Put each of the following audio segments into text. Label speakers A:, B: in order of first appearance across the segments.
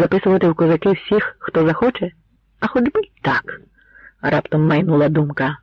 A: Записувати в козаки всіх, хто захоче? А хоч би так, раптом майнула думка.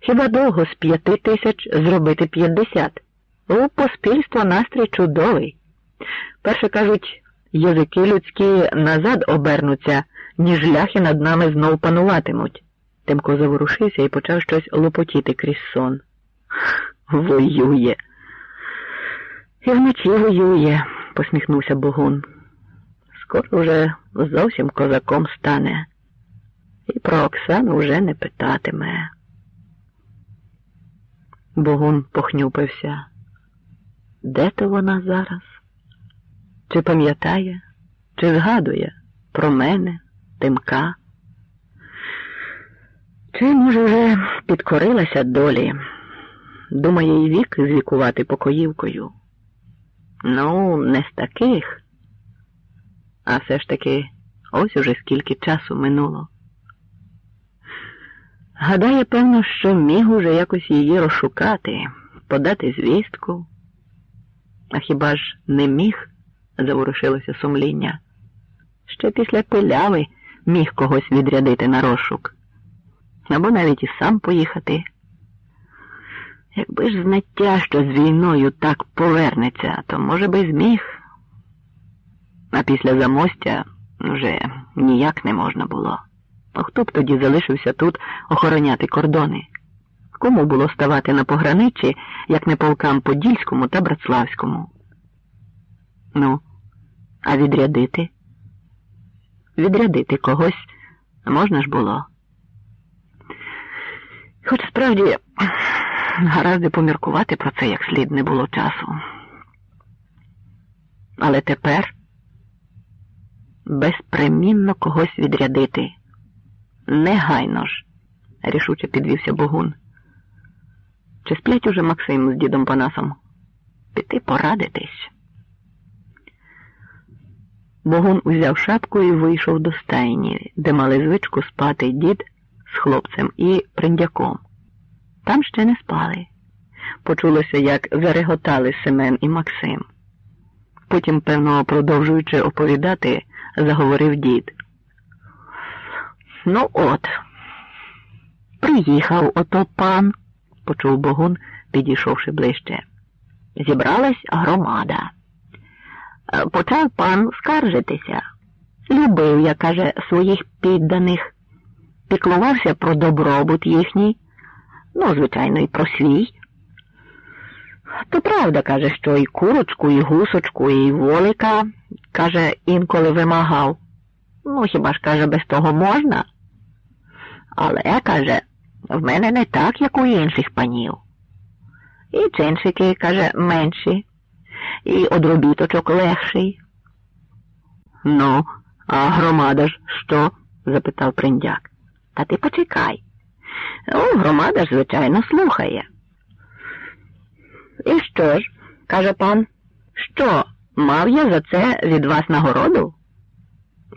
A: Хіба довго з п'яти тисяч зробити п'ятдесят? У поспільства настрій чудовий. Перше кажуть, язики людські назад обернуться, ніж ляхи над нами знов пануватимуть. Тимко заворушився і почав щось лопотіти крізь сон. Воює. І вночі воює, посміхнувся Богун. Скоро вже зовсім козаком стане. І про Оксану вже не питатиме. Богун похнюпився. Де то вона зараз? Чи пам'ятає, чи згадує про мене, тимка? Чи, може, вже підкорилася долі? Думає, і вік звікувати покоївкою. Ну, не з таких. А все ж таки ось уже скільки часу минуло. Гадає, певно, що міг уже якось її розшукати, подати звістку. А хіба ж не міг? заворушилося сумління. Ще після пиляви міг когось відрядити на розшук, або навіть і сам поїхати. Якби ж знаття, що з війною так повернеться, то, може би, зміг. А після замостя вже ніяк не можна було. А хто б тоді залишився тут охороняти кордони? Кому було ставати на пограничі, як не полкам Подільському та Братславському? Ну, а відрядити? Відрядити когось можна ж було. Хоч справді гаразд поміркувати про це як слід не було часу. Але тепер безпримінно когось відрядити. Негайно ж, рішуче підвівся Богун. Чи сплять уже Максим з дідом Панасом? Піти порадитись. Богун узяв шапку і вийшов до стайні, де мали звичку спати дід з хлопцем і приндяком. Там ще не спали. Почулося, як зареготали Семен і Максим. Потім, певно, продовжуючи оповідати, заговорив дід. Ну, от, приїхав ото пан, почув Богун, підійшовши ближче. Зібралась громада. Почав пан скаржитися. Любив, я каже, своїх підданих, піклувався про добробут їхній ну, звичайно, і про свій. То правда каже, що і курочку, і гусочку, і волика, каже, інколи вимагав. Ну, хіба ж, каже, без того можна? Але, каже, в мене не так, як у інших панів. І чиншики, каже, менші, і одробіточок легший. Ну, а громада ж що? запитав приндяк. Та ти почекай. О, громада ж, звичайно, слухає. І що ж, каже пан, що, мав я за це від вас нагороду?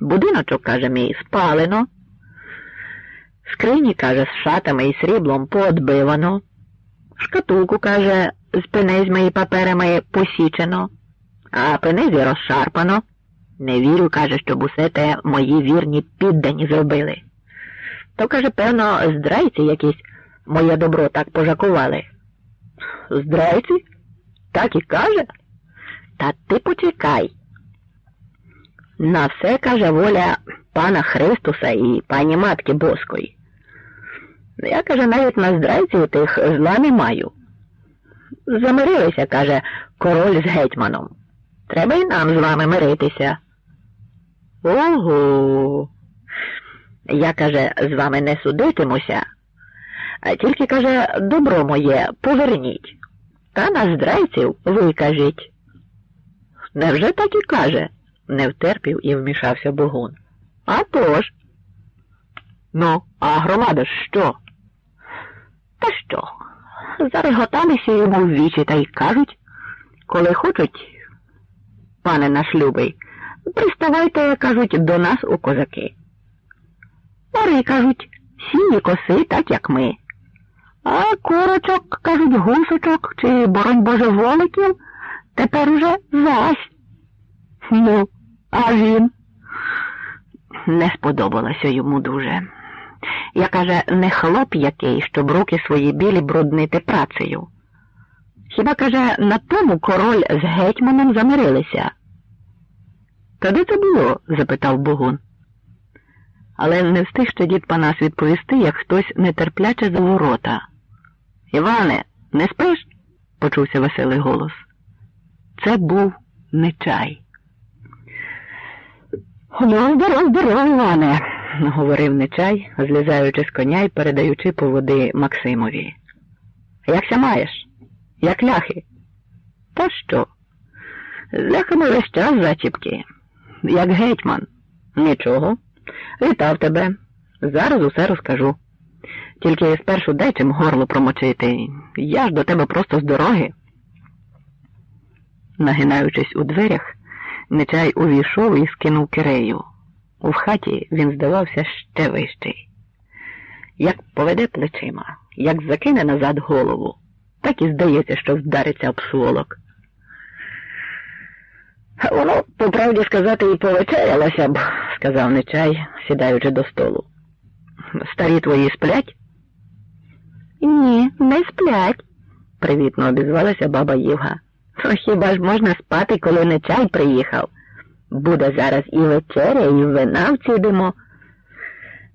A: Будиночок, каже мій, спалено. Скрині, каже, з шатами і сріблом поодбивано. Шкатулку, каже, з пенезьми і паперами посічено, а пенезі розшарпано. Не вірю, каже, щоб усе те мої вірні піддані зробили. То, каже, певно, здрайці якісь моє добро так пожакували. Здрайці? Так і каже? Та ти почекай. На все каже воля пана Христуса і пані Матки Боскої. Я, каже, навіть на здрайців тих зла не маю. Замирилися, каже, король з гетьманом. Треба й нам з вами миритися. Ого. Я, каже, з вами не судитимуся, а тільки, каже, добро моє поверніть. Та на здрайців ви кажіть. Невже так і каже? не втерпів і вмішався Богун. «А тож!» Ну, а громада що? Та що? Зареготалися йому в вічі та й кажуть, коли хочуть, пане наш любий, приставайте, кажуть, до нас у козаки. Ори, кажуть, сіні коси, так як ми. А курочок, кажуть, гусочок чи, боронь Боже, воликів тепер уже зась. Ну, А він не сподобалося йому дуже. Я каже, не хлоп який, щоб руки свої білі бруднити працею. Хіба, каже, на тому король з гетьманом замирилися? Куди це було? запитав Богун. Але не встиг ще дід Панас відповісти, як хтось нетерпляче за ворота. Іване, не спиш? почувся веселий голос. Це був нечай. Ну, здоров, здоров, Іване, говорив нечай, злізаючи з коня й передаючи поводи Максимові. Якся маєш? Як ляхи? Та що? З ляхами весь час зачіпки. Як гетьман. Нічого. Вітав тебе. Зараз усе розкажу. Тільки спершу дай чим горло промочити. Я ж до тебе просто з дороги. Нагинаючись у дверях, нечай увійшов і скинув кирею. У хаті він здавався ще вищий. Як поведе плечима, як закине назад голову, так і здається, що вдариться об сволок. Воно, по правді сказати, і повечерялося б, сказав нечай, сідаючи до столу. Старі твої сплять? Ні, не сплять, привітно обізвалася баба Євга. Хіба ж можна спати, коли нечай приїхав? Буде зараз і вечеря, і вина вцідимо.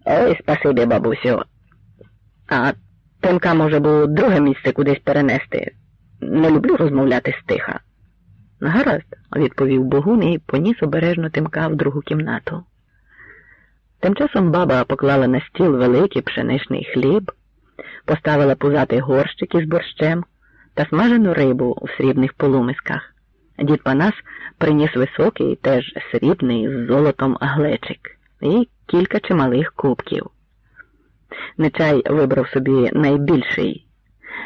A: Ой, спасибі, бабусю. А Тимка, може, було друге місце кудись перенести. Не люблю розмовляти стиха. Гаразд, відповів Богун і поніс обережно Тимка в другу кімнату. Тим часом баба поклала на стіл великий пшеничний хліб, поставила пузатий горщик із борщем та смажену рибу у срібних полумисках. Дід Панас приніс високий, теж срібний з золотом глечик і кілька чималих кубків. Нечай вибрав собі найбільший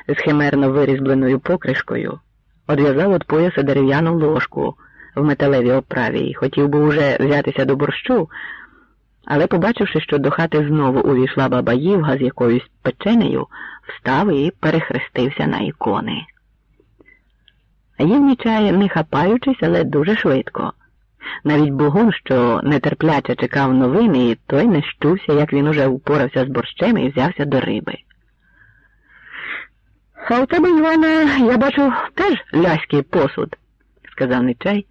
A: з химерно вирізбленою покришкою, одв'язав від пояса дерев'яну ложку в металевій оправі і хотів би уже взятися до борщу, але, побачивши, що до хати знову увійшла баба Євга з якоюсь печенею, встав і перехрестився на ікони. Їв нічай, не хапаючись, але дуже швидко. Навіть Богун, що нетерпляче чекав новини, і той не щувся, як він уже упорався з борщем і взявся до риби. А у тебе, Іване, я бачу, теж ляський посуд, сказав Нечай,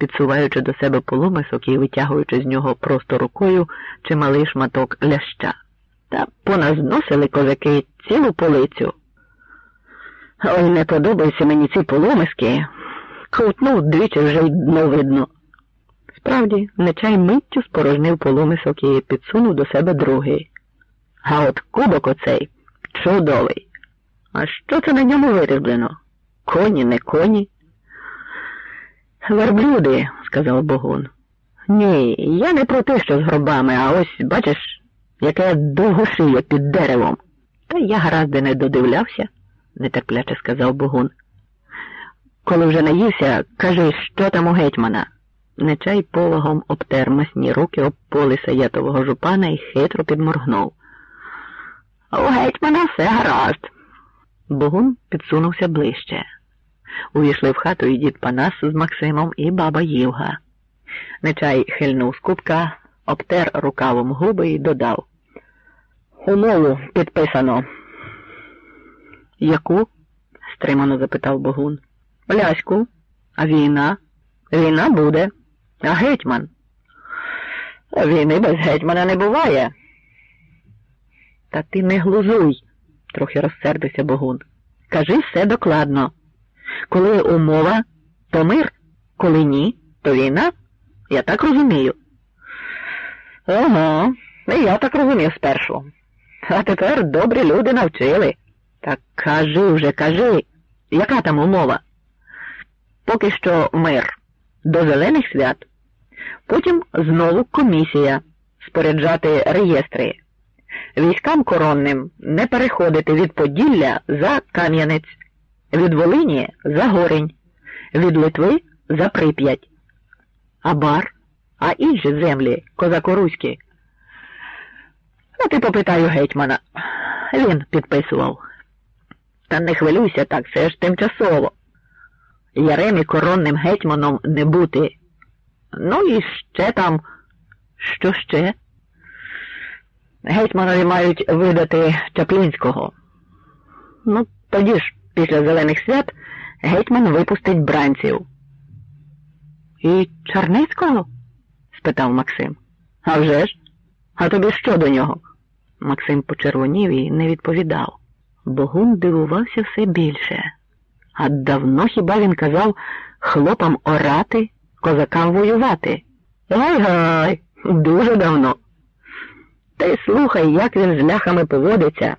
A: підсуваючи до себе полумисок і витягуючи з нього просто рукою чималий шматок ляща. Та поназносили козаки цілу полицю. Ой, не подобаються мені ці полумиски. Крутнув двічі вже й дно видно. Справді, нечай миттю спорожнив полумисок і підсунув до себе другий. А от кубок оцей чудовий. А що це на ньому вирізблено? Коні, не коні? Верблюди, сказав Богун. Ні, я не про те, що з гробами, а ось, бачиш, яке довгошиє під деревом. Та я гаразди не додивлявся, нетерпляче сказав Богун. Коли вже наївся, кажи, що там у гетьмана. Нечай пологом обтер масні руки об поли саєтового жупана і хитро підморгнув. У гетьмана все гаразд. Богун підсунувся ближче. Увійшли в хату і дід Панас з Максимом і баба Євга. Нечай хильнув з кубка, обтер рукавом губи і додав. Умову підписано. Яку? стримано запитав Богун. Ляську, а війна? Війна буде. А гетьман? Війни без гетьмана не буває. Та ти не глузуй, трохи розсердився Богун. Кажи все докладно. Коли умова, то мир, коли ні, то війна. Я так розумію. Ага, і я так розумів спершу. А тепер добрі люди навчили. Так кажи вже, кажи, яка там умова? Поки що мир до зелених свят. Потім знову комісія споряджати реєстри. Військам коронним не переходити від Поділля за Кам'янець, від Волині за Горень, від Литви за Прип'ять, а бар, а інші землі козакоруські. А ти попитаю гетьмана. Він підписував. Та не хвилюйся так, це ж тимчасово. Яремі коронним гетьманом не бути. Ну і ще там. Що ще? Гетьманові мають видати Чаплінського. Ну, тоді ж, після зелених свят, гетьман випустить бранців. І Черницького? спитав Максим. «А вже ж? А тобі що до нього? Максим почервонів і не відповідав. Богун дивувався все більше. А давно хіба він казав хлопам орати, козакам воювати? Гай-гай, дуже давно. Й слухай, як він з ляхами поводиться.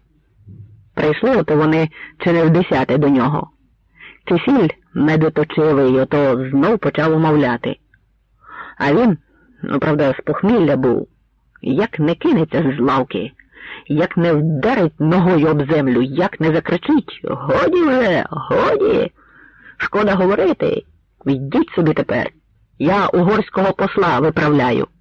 A: Прийшли ото вони чи не в десяте до нього. Кисіль недоточивий, ото знов почав умовляти. А він, ну правда, з похмілля був, як не кинеться з лавки, як не вдарить ногою об землю, як не закричить Годі вже, годі. Шкода говорити. Йдіть собі тепер. Я угорського посла виправляю.